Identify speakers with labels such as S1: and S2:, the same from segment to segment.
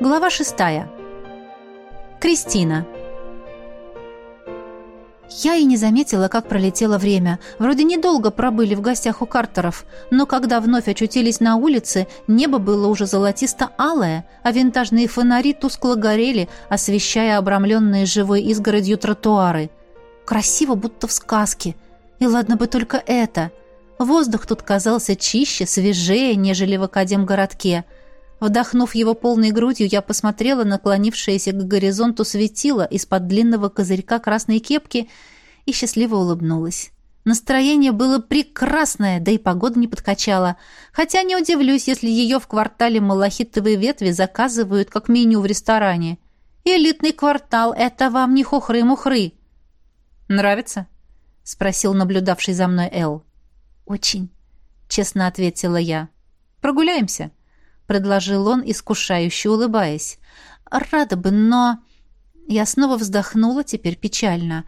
S1: Глава шестая. Кристина. Я и не заметила, как пролетело время. Вроде недолго пробыли в гостях у Картеров, но когда вновь очутились на улице, небо было уже золотисто-алое, а винтажные фонари тускло горели, освещая обрамленные живой изгородью тротуары. Красиво, будто в сказке. И ладно бы только это. Воздух тут казался чище, свежее, нежели в Академгородке – Вдохнув его полной грудью, я посмотрела на наклонившееся к горизонту светило из-под длинного козырька красной кепки и счастливо улыбнулась. Настроение было прекрасное, да и погода не подкачала. Хотя не удивлюсь, если ее в квартале малахитовые ветви заказывают как меню в ресторане. Элитный квартал — это вам не хухры-мухры. «Нравится?» — спросил наблюдавший за мной Эл. «Очень», — честно ответила я. «Прогуляемся?» Предложил он, искушающе улыбаясь. «Рада бы, но...» Я снова вздохнула, теперь печально.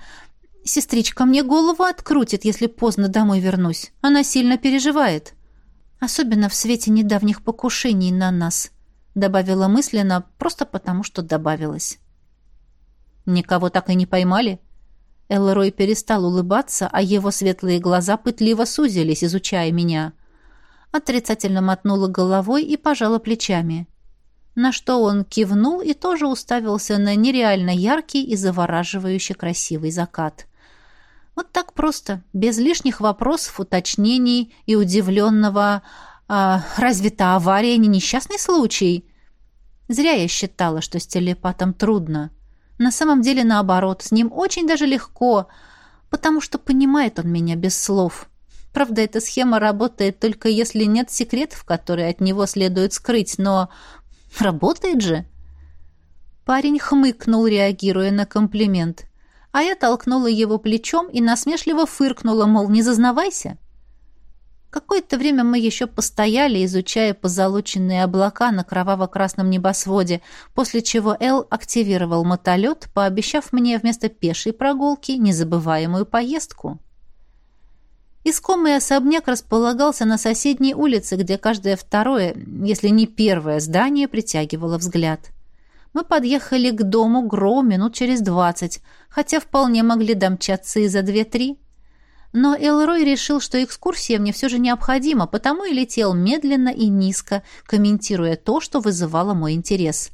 S1: «Сестричка мне голову открутит, если поздно домой вернусь. Она сильно переживает. Особенно в свете недавних покушений на нас», — добавила мысленно, просто потому что добавилась. «Никого так и не поймали?» Элрой перестал улыбаться, а его светлые глаза пытливо сузились, изучая меня отрицательно мотнула головой и пожала плечами. На что он кивнул и тоже уставился на нереально яркий и завораживающе красивый закат. Вот так просто, без лишних вопросов, уточнений и удивленного «А разве та авария не несчастный случай?» Зря я считала, что с телепатом трудно. На самом деле, наоборот, с ним очень даже легко, потому что понимает он меня без слов. Правда, эта схема работает только если нет секретов, которые от него следует скрыть, но работает же. Парень хмыкнул, реагируя на комплимент. А я толкнула его плечом и насмешливо фыркнула, мол, не зазнавайся. Какое-то время мы еще постояли, изучая позолоченные облака на кроваво-красном небосводе, после чего Эл активировал мотолет, пообещав мне вместо пешей прогулки незабываемую поездку. Искомый особняк располагался на соседней улице, где каждое второе, если не первое здание притягивало взгляд. Мы подъехали к дому Гроу минут через двадцать, хотя вполне могли домчаться и за две-три. Но Элрой решил, что экскурсия мне все же необходима, потому и летел медленно и низко, комментируя то, что вызывало мой интерес.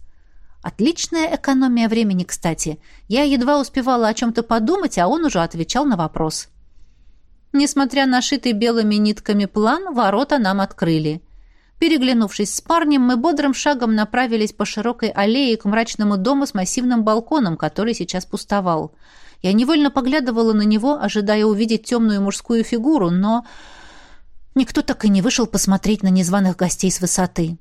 S1: Отличная экономия времени, кстати. Я едва успевала о чем-то подумать, а он уже отвечал на вопрос. — Несмотря на шитый белыми нитками план, ворота нам открыли. Переглянувшись с парнем, мы бодрым шагом направились по широкой аллее к мрачному дому с массивным балконом, который сейчас пустовал. Я невольно поглядывала на него, ожидая увидеть темную мужскую фигуру, но никто так и не вышел посмотреть на незваных гостей с высоты.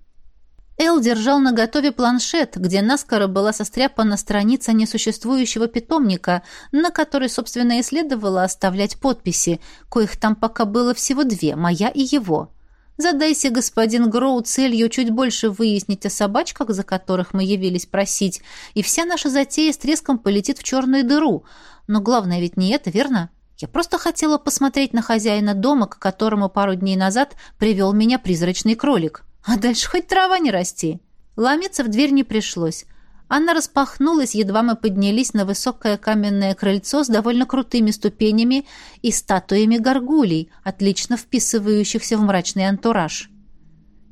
S1: Эл держал на готове планшет, где наскоро была состряпана страница несуществующего питомника, на которой, собственно, и следовало оставлять подписи, коих там пока было всего две, моя и его. Задайся, господин Гроу, целью чуть больше выяснить о собачках, за которых мы явились просить, и вся наша затея с треском полетит в черную дыру. Но главное ведь не это, верно? Я просто хотела посмотреть на хозяина дома, к которому пару дней назад привел меня призрачный кролик. А дальше хоть трава не расти. Ломиться в дверь не пришлось. Она распахнулась, едва мы поднялись на высокое каменное крыльцо с довольно крутыми ступенями и статуями горгулей, отлично вписывающихся в мрачный антураж.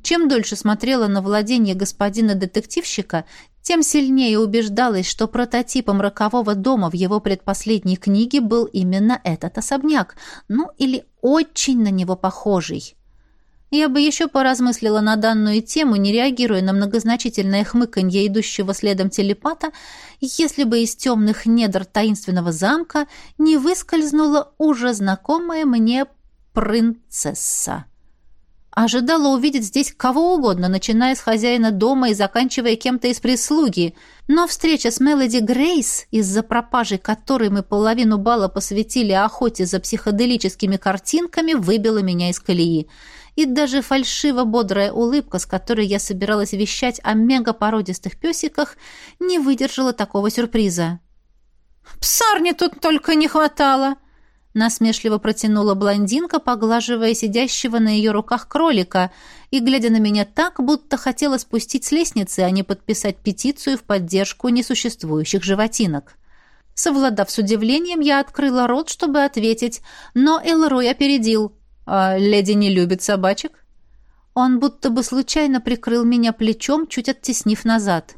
S1: Чем дольше смотрела на владение господина детективщика, тем сильнее убеждалась, что прототипом рокового дома в его предпоследней книге был именно этот особняк, ну или очень на него похожий. Я бы еще поразмыслила на данную тему, не реагируя на многозначительное хмыканье идущего следом телепата, если бы из темных недр таинственного замка не выскользнула уже знакомая мне принцесса. Ожидала увидеть здесь кого угодно, начиная с хозяина дома и заканчивая кем-то из прислуги. Но встреча с Мелоди Грейс, из-за пропажи которой мы половину бала посвятили охоте за психоделическими картинками, выбила меня из колеи и даже фальшиво-бодрая улыбка, с которой я собиралась вещать о мегапородистых песиках, не выдержала такого сюрприза. «Псарни тут только не хватало!» Насмешливо протянула блондинка, поглаживая сидящего на ее руках кролика и глядя на меня так, будто хотела спустить с лестницы, а не подписать петицию в поддержку несуществующих животинок. Совладав с удивлением, я открыла рот, чтобы ответить, но Элрой опередил. «А леди не любит собачек?» Он будто бы случайно прикрыл меня плечом, чуть оттеснив назад.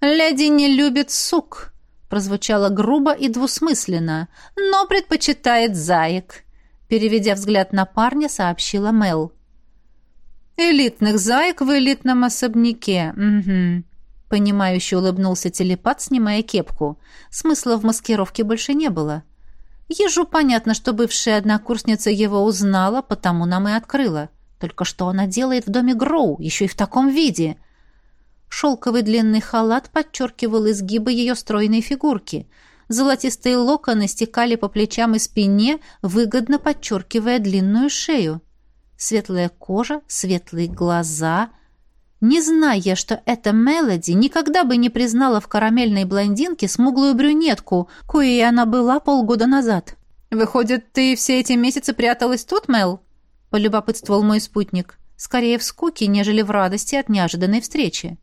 S1: «Леди не любит сук», прозвучало грубо и двусмысленно, но предпочитает заек. Переведя взгляд на парня, сообщила Мел. «Элитных заек в элитном особняке. Угу». Понимающе улыбнулся телепат, снимая кепку. Смысла в маскировке больше не было. Ежу понятно, что бывшая однокурсница его узнала, потому нам и открыла. Только что она делает в доме Гроу, еще и в таком виде — Шелковый длинный халат подчеркивал изгибы ее стройной фигурки. Золотистые локоны стекали по плечам и спине, выгодно подчеркивая длинную шею. Светлая кожа, светлые глаза. Не зная, что это Мелоди, никогда бы не признала в карамельной блондинке смуглую брюнетку, коей она была полгода назад. «Выходит, ты все эти месяцы пряталась тут, Мел?» — полюбопытствовал мой спутник. «Скорее в скуке, нежели в радости от неожиданной встречи».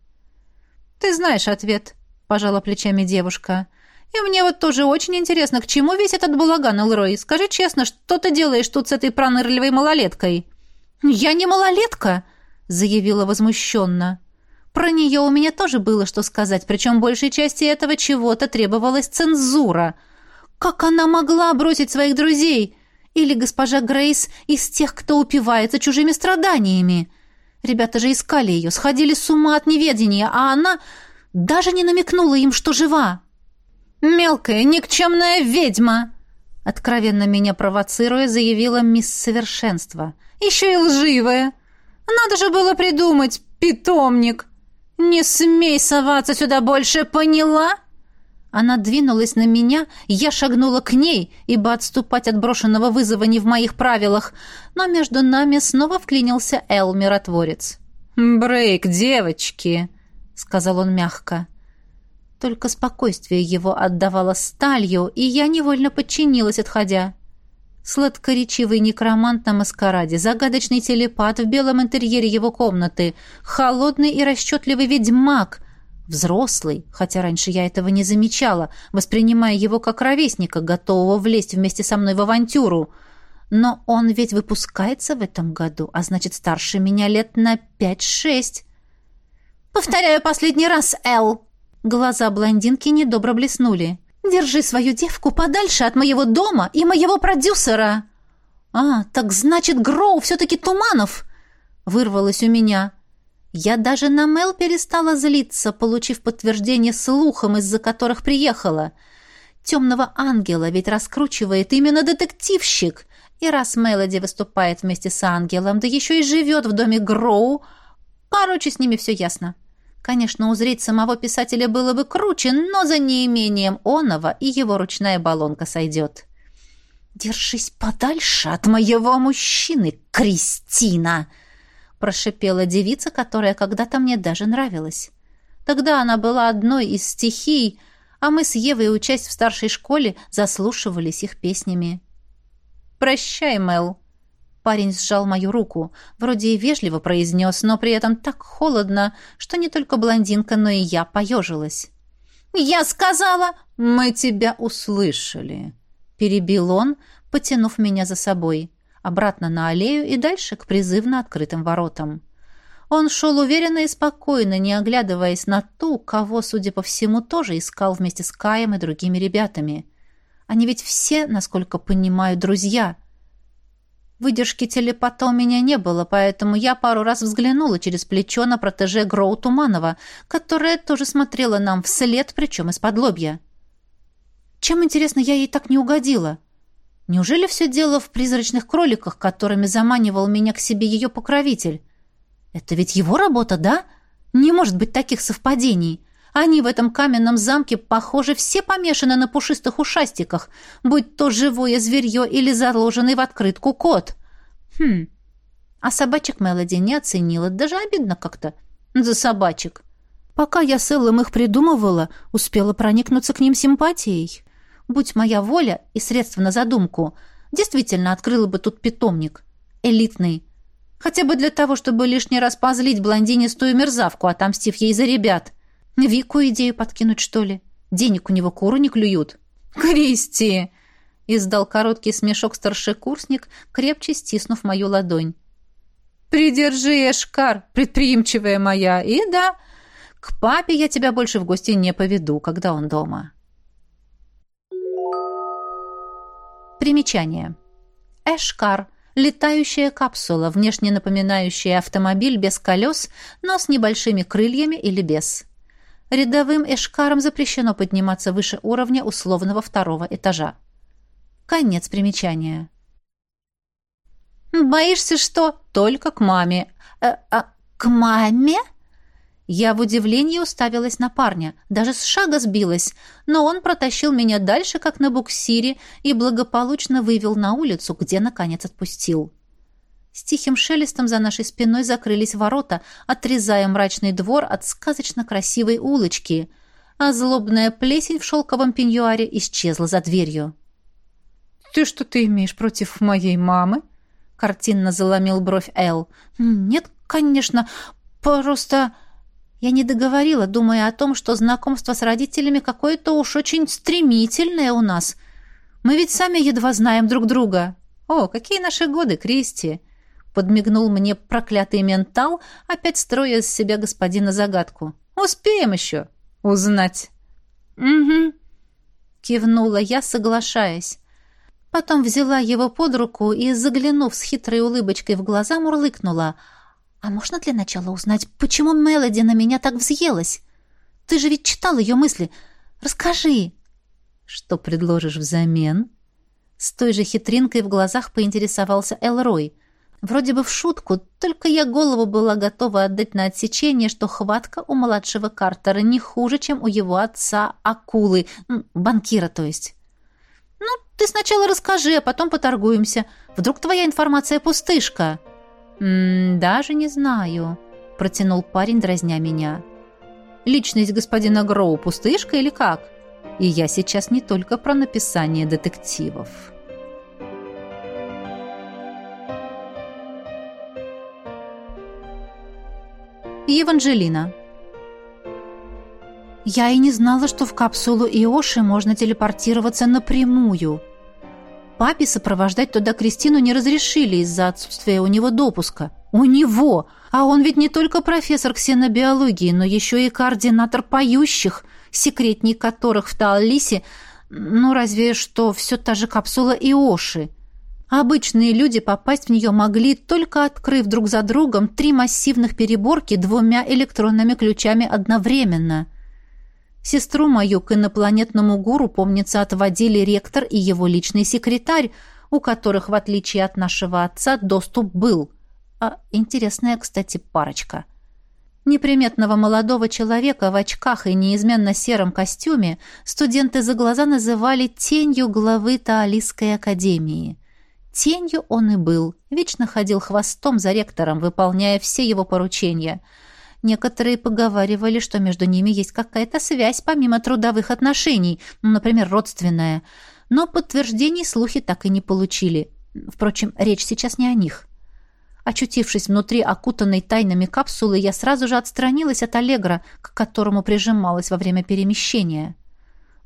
S1: «Ты знаешь ответ», — пожала плечами девушка. «И мне вот тоже очень интересно, к чему весь этот балаган, Элрой? Скажи честно, что ты делаешь тут с этой пронырливой малолеткой?» «Я не малолетка», — заявила возмущенно. «Про нее у меня тоже было что сказать, причем большей части этого чего-то требовалась цензура. Как она могла бросить своих друзей? Или госпожа Грейс из тех, кто упивается чужими страданиями?» Ребята же искали ее, сходили с ума от неведения, а она даже не намекнула им, что жива. «Мелкая, никчемная ведьма!» Откровенно меня провоцируя, заявила мисс Совершенство. «Еще и лживая! Надо же было придумать, питомник! Не смей соваться сюда больше, поняла?» Она двинулась на меня, я шагнула к ней, ибо отступать от брошенного вызова не в моих правилах, но между нами снова вклинился Эл, миротворец. «Брейк, девочки!» — сказал он мягко. Только спокойствие его отдавало сталью, и я невольно подчинилась, отходя. Сладкоречивый некромант на маскараде, загадочный телепат в белом интерьере его комнаты, холодный и расчетливый ведьмак, Взрослый, хотя раньше я этого не замечала, воспринимая его как ровесника, готового влезть вместе со мной в авантюру. Но он ведь выпускается в этом году, а значит, старше меня лет на пять-шесть. «Повторяю последний раз, Эл!» Глаза блондинки недобро блеснули. «Держи свою девку подальше от моего дома и моего продюсера!» «А, так значит, Гроу все-таки Туманов!» Вырвалось у меня. Я даже на Мел перестала злиться, получив подтверждение слухом, из-за которых приехала. Темного ангела ведь раскручивает именно детективщик. И раз Мелоди выступает вместе с ангелом, да еще и живет в доме Гроу, короче, с ними все ясно. Конечно, узреть самого писателя было бы круче, но за неимением оного и его ручная баллонка сойдет. «Держись подальше от моего мужчины, Кристина!» прошипела девица, которая когда-то мне даже нравилась. Тогда она была одной из стихий, а мы с Евой, учась в старшей школе, заслушивались их песнями. «Прощай, Мел!» Парень сжал мою руку, вроде и вежливо произнес, но при этом так холодно, что не только блондинка, но и я поежилась. «Я сказала, мы тебя услышали!» Перебил он, потянув меня за собой обратно на аллею и дальше к призывно открытым воротам. Он шел уверенно и спокойно, не оглядываясь на ту, кого, судя по всему, тоже искал вместе с Каем и другими ребятами. Они ведь все, насколько понимаю, друзья. Выдержки телепата у меня не было, поэтому я пару раз взглянула через плечо на протеже Гроу Туманова, которая тоже смотрела нам вслед, причем из-под лобья. Чем, интересно, я ей так не угодила? — Неужели все дело в призрачных кроликах, которыми заманивал меня к себе ее покровитель? Это ведь его работа, да? Не может быть таких совпадений. Они в этом каменном замке, похоже, все помешаны на пушистых ушастиках, будь то живое зверье или заложенный в открытку кот. Хм, а собачек Мелоди не оценила, даже обидно как-то. За собачек. Пока я с Эллом их придумывала, успела проникнуться к ним симпатией. Будь моя воля и средства на задумку, Действительно, открыла бы тут питомник. Элитный. Хотя бы для того, чтобы лишний раз позлить блондинистую мерзавку, отомстив ей за ребят. Вику идею подкинуть, что ли? Денег у него куры не клюют. «Кристи!» — издал короткий смешок старшекурсник, крепче стиснув мою ладонь. «Придержи, Эшкар, предприимчивая моя, и да, к папе я тебя больше в гости не поведу, когда он дома». Примечание. Эшкар – летающая капсула, внешне напоминающая автомобиль без колес, но с небольшими крыльями или без. Рядовым эшкарам запрещено подниматься выше уровня условного второго этажа. Конец примечания. «Боишься, что?» «Только к маме». «Э, а к маме?» Я в удивлении уставилась на парня, даже с шага сбилась, но он протащил меня дальше, как на буксире, и благополучно вывел на улицу, где, наконец, отпустил. С тихим шелестом за нашей спиной закрылись ворота, отрезая мрачный двор от сказочно красивой улочки, а злобная плесень в шелковом пеньюаре исчезла за дверью. «Ты что-то имеешь против моей мамы?» — картинно заломил бровь Эл. «Нет, конечно, просто...» Я не договорила, думая о том, что знакомство с родителями какое-то уж очень стремительное у нас. Мы ведь сами едва знаем друг друга. О, какие наши годы, Кристи! Подмигнул мне проклятый ментал, опять строя из себя господина загадку. Успеем еще узнать. Угу. Кивнула я, соглашаясь. Потом взяла его под руку и, заглянув с хитрой улыбочкой в глаза, мурлыкнула — «А можно для начала узнать, почему Мелоди на меня так взъелась? Ты же ведь читал ее мысли. Расскажи!» «Что предложишь взамен?» С той же хитринкой в глазах поинтересовался Элрой. Вроде бы в шутку, только я голову была готова отдать на отсечение, что хватка у младшего Картера не хуже, чем у его отца акулы, банкира, то есть. «Ну, ты сначала расскажи, а потом поторгуемся. Вдруг твоя информация пустышка?» «М -м, «Даже не знаю», — протянул парень, дразня меня. «Личность господина Гроу пустышка или как? И я сейчас не только про написание детективов». Еванжелина Я и не знала, что в капсулу Иоши можно телепортироваться напрямую — Папе сопровождать туда Кристину не разрешили из-за отсутствия у него допуска. У него! А он ведь не только профессор ксенобиологии, но еще и координатор поющих, секретней которых в Таалисе, ну разве что все та же капсула Иоши. Обычные люди попасть в нее могли, только открыв друг за другом три массивных переборки двумя электронными ключами одновременно – Сестру мою к инопланетному гуру, помнится, отводили ректор и его личный секретарь, у которых, в отличие от нашего отца, доступ был. А интересная, кстати, парочка. Неприметного молодого человека в очках и неизменно сером костюме студенты за глаза называли тенью главы Таалийской академии. Тенью он и был, вечно ходил хвостом за ректором, выполняя все его поручения — Некоторые поговаривали, что между ними есть какая-то связь помимо трудовых отношений, ну, например, родственная. Но подтверждений слухи так и не получили. Впрочем, речь сейчас не о них. Очутившись внутри окутанной тайнами капсулы, я сразу же отстранилась от Аллегра, к которому прижималась во время перемещения.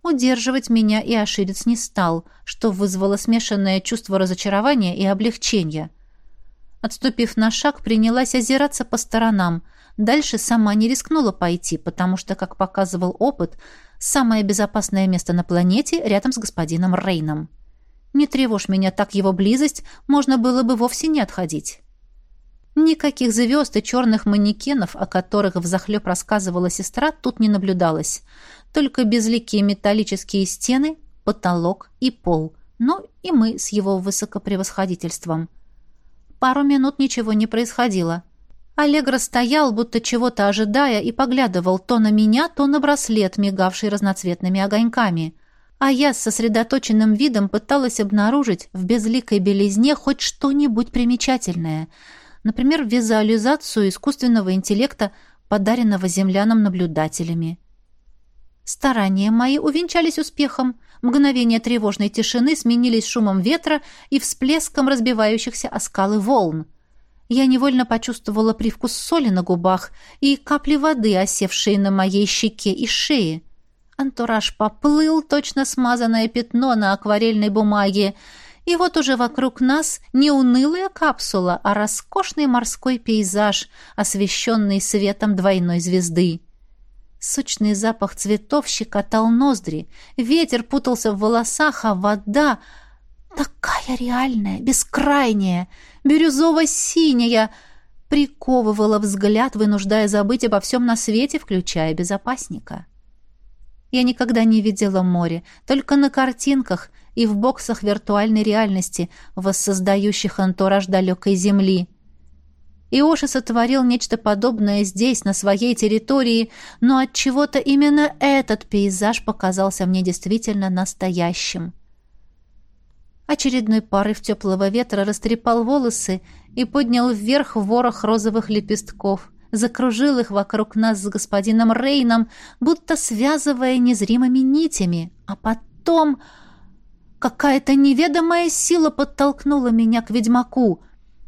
S1: Удерживать меня и Аширец не стал, что вызвало смешанное чувство разочарования и облегчения. Отступив на шаг, принялась озираться по сторонам — Дальше сама не рискнула пойти, потому что, как показывал опыт, самое безопасное место на планете рядом с господином Рейном. Не тревожь меня так его близость, можно было бы вовсе не отходить. Никаких звезд и черных манекенов, о которых взахлеб рассказывала сестра, тут не наблюдалось. Только безликие металлические стены, потолок и пол. Ну и мы с его высокопревосходительством. Пару минут ничего не происходило. Аллегра стоял, будто чего-то ожидая, и поглядывал то на меня, то на браслет, мигавший разноцветными огоньками. А я с сосредоточенным видом пыталась обнаружить в безликой белизне хоть что-нибудь примечательное. Например, визуализацию искусственного интеллекта, подаренного землянам наблюдателями. Старания мои увенчались успехом. Мгновения тревожной тишины сменились шумом ветра и всплеском разбивающихся о скалы волн. Я невольно почувствовала привкус соли на губах и капли воды, осевшие на моей щеке и шее. Антураж поплыл, точно смазанное пятно на акварельной бумаге, и вот уже вокруг нас не унылая капсула, а роскошный морской пейзаж, освещенный светом двойной звезды. Сочный запах цветов щекотал ноздри, ветер путался в волосах, а вода такая реальная, бескрайняя, бирюзово-синяя, приковывала взгляд, вынуждая забыть обо всем на свете, включая безопасника. Я никогда не видела море, только на картинках и в боксах виртуальной реальности, воссоздающих антураж далекой земли. Иоши сотворил нечто подобное здесь, на своей территории, но от чего то именно этот пейзаж показался мне действительно настоящим. Очередной порыв теплого ветра растрепал волосы и поднял вверх ворох розовых лепестков, закружил их вокруг нас с господином Рейном, будто связывая незримыми нитями, а потом какая-то неведомая сила подтолкнула меня к ведьмаку.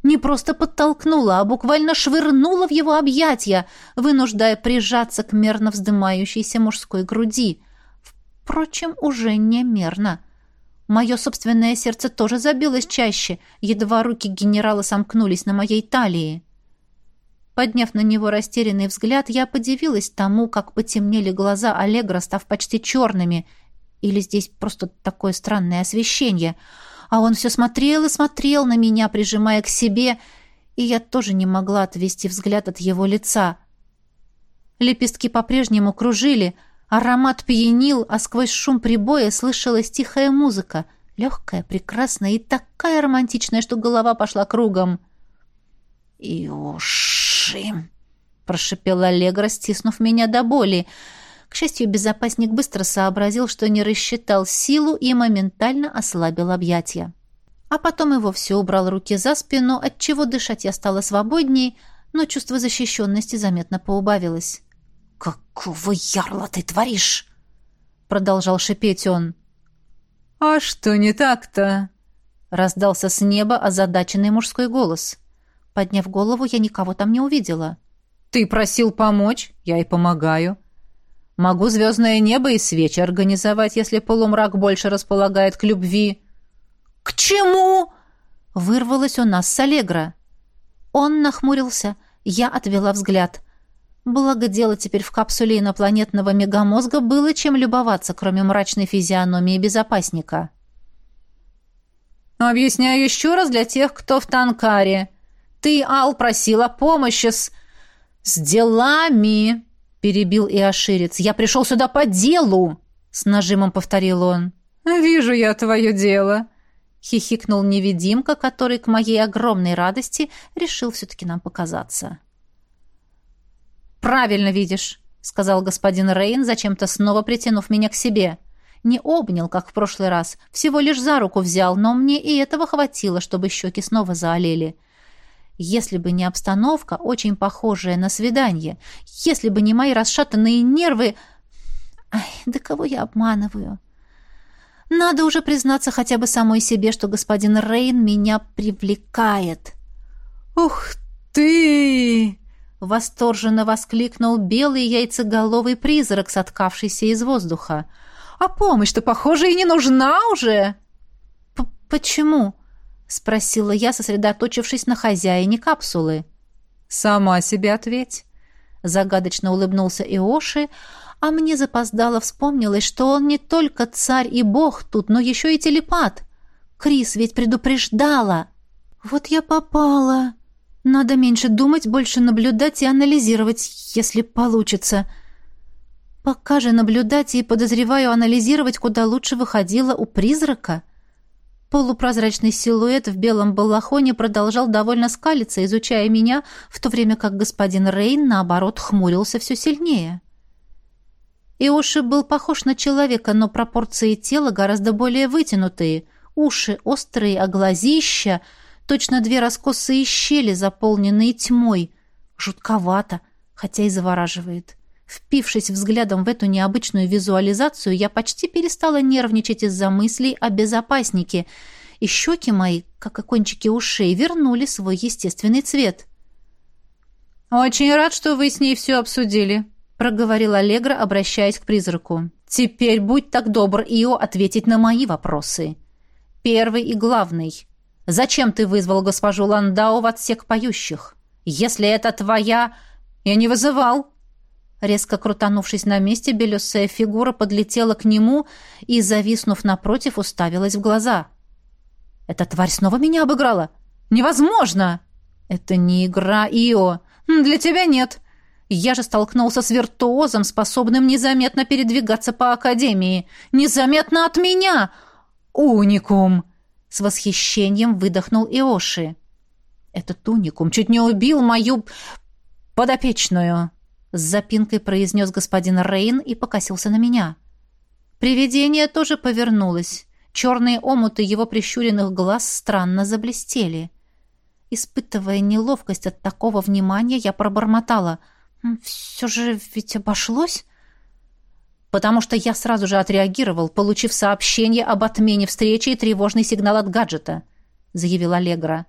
S1: Не просто подтолкнула, а буквально швырнула в его объятия, вынуждая прижаться к мерно вздымающейся мужской груди. Впрочем, уже не мерно — Мое собственное сердце тоже забилось чаще, едва руки генерала сомкнулись на моей талии. Подняв на него растерянный взгляд, я подивилась тому, как потемнели глаза Аллегра, став почти черными. Или здесь просто такое странное освещение. А он все смотрел и смотрел на меня, прижимая к себе, и я тоже не могла отвести взгляд от его лица. Лепестки по-прежнему кружили — Аромат пьянил, а сквозь шум прибоя слышалась тихая музыка, легкая, прекрасная и такая романтичная, что голова пошла кругом. «Иоши!» — прошипела Аллегра, стиснув меня до боли. К счастью, безопасник быстро сообразил, что не рассчитал силу и моментально ослабил объятия. А потом и вовсе убрал руки за спину, отчего дышать я стала свободней, но чувство защищенности заметно поубавилось. «Какого ярла ты творишь?» Продолжал шипеть он.
S2: «А что не так-то?»
S1: Раздался с неба озадаченный мужской голос. Подняв голову, я никого там не увидела.
S2: «Ты просил помочь, я и помогаю. Могу звездное небо и свечи организовать, если полумрак больше располагает к любви».
S1: «К чему?» Вырвалось у нас с Аллегра. Он нахмурился, я отвела взгляд. Благо дело теперь в капсуле инопланетного мегамозга было чем любоваться, кроме мрачной физиономии безопасника.
S2: «Объясняю еще раз для тех, кто в Танкаре. Ты, Ал, просила помощи с... с делами!» — перебил Иоширец. «Я пришел сюда по делу!» — с нажимом повторил он.
S1: «Вижу я твое дело!» — хихикнул невидимка, который, к моей огромной радости, решил все-таки нам показаться.
S2: «Правильно видишь», — сказал господин Рейн, зачем-то снова притянув меня к себе. Не обнял, как в прошлый раз, всего лишь за руку взял, но мне и этого хватило, чтобы щеки снова заолели. Если бы не обстановка, очень похожая на свидание, если бы не мои расшатанные нервы... Ай, да кого я обманываю? Надо уже признаться хотя бы самой себе, что господин Рейн меня привлекает. «Ух ты!»
S1: Восторженно воскликнул белый яйцеголовый призрак, соткавшийся из воздуха.
S2: «А помощь-то, похоже, и не нужна уже!»
S1: «Почему?» — спросила я, сосредоточившись на хозяине капсулы.
S2: «Сама себе ответь!»
S1: — загадочно улыбнулся Иоши, а мне запоздало вспомнилось, что он не только царь и бог тут, но еще и телепат. Крис ведь предупреждала. «Вот я попала!» Надо меньше думать, больше наблюдать и анализировать, если получится. Пока же наблюдать и, подозреваю, анализировать куда лучше выходило у призрака. Полупрозрачный силуэт в белом балахоне продолжал довольно скалиться, изучая меня, в то время как господин Рейн, наоборот, хмурился все сильнее. Иоши был похож на человека, но пропорции тела гораздо более вытянутые. Уши острые, а глазища — Точно две раскосые щели, заполненные тьмой. Жутковато, хотя и завораживает. Впившись взглядом в эту необычную визуализацию, я почти перестала нервничать из-за мыслей о безопаснике, и щеки мои, как и кончики ушей, вернули свой естественный цвет.
S2: «Очень рад, что вы с ней все обсудили», — проговорил Аллегра, обращаясь к призраку. «Теперь будь так добр, Ио, ответить на мои вопросы. Первый и главный. Зачем ты вызвал госпожу Ландау в отсек поющих? Если это твоя... Я не вызывал». Резко крутанувшись на месте, белесая фигура подлетела к нему и, зависнув напротив, уставилась в глаза. «Эта тварь снова меня обыграла? Невозможно!» «Это не игра, Ио. Для тебя нет. Я же столкнулся с виртуозом, способным незаметно передвигаться по Академии. Незаметно от меня! Уникум!» С восхищением выдохнул Иоши. «Этот уникум чуть не убил мою подопечную!» С запинкой произнес господин Рейн и покосился на меня. Привидение тоже повернулось. Черные омуты его прищуренных глаз странно заблестели. Испытывая неловкость от такого внимания, я пробормотала. «Все же ведь обошлось?» «Потому что я сразу же отреагировал, получив сообщение об отмене встречи и тревожный сигнал от гаджета», — заявил Аллегра.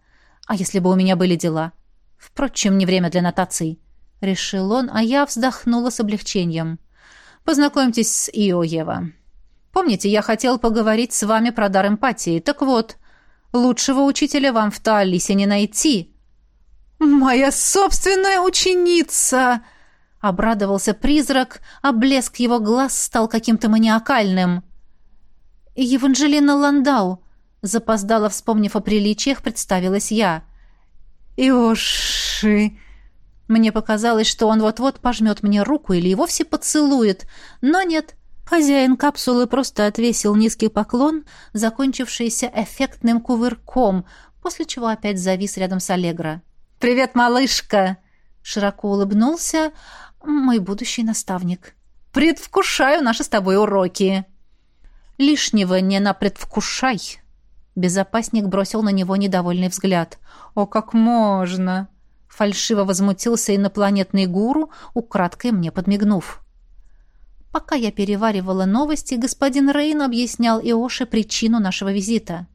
S2: «А если бы у меня были дела?» «Впрочем, не время для нотаций решил он, а я вздохнула с облегчением. Познакомьтесь с Ио, Ева. Помните, я хотел поговорить с вами про дар эмпатии. Так вот, лучшего учителя вам в Таалисе не найти. Моя собственная ученица, обрадовался призрак, а блеск его глаз стал каким-то маниакальным. Еванжелина Ландау, запоздала, вспомнив о приличиях, представилась я. Иоши, мне показалось, что он вот-вот пожмет мне руку или и вовсе поцелует, но нет. Хозяин капсулы просто отвесил низкий поклон, закончившийся эффектным кувырком, после чего опять завис рядом с Аллегро. «Привет, малышка!» Широко улыбнулся мой будущий наставник. «Предвкушаю наши с тобой уроки!» «Лишнего не напредвкушай!» Безопасник бросил на него недовольный взгляд. «О, как можно!» Фальшиво возмутился инопланетный гуру, украдкой мне подмигнув. Пока я переваривала новости, господин Рейн объяснял Иоше причину нашего визита.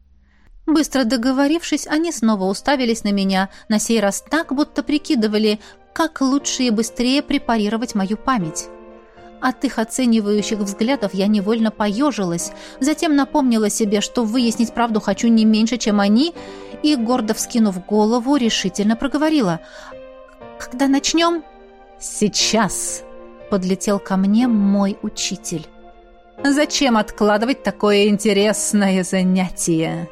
S2: Быстро договорившись, они снова уставились на меня, на сей раз так, будто прикидывали, как лучше и быстрее препарировать мою память. От их оценивающих взглядов я невольно поежилась, затем напомнила себе, что выяснить правду хочу не меньше, чем они, и, гордо вскинув голову, решительно проговорила. «Когда начнем?» «Сейчас!» — подлетел ко мне мой учитель. «Зачем откладывать такое интересное занятие?»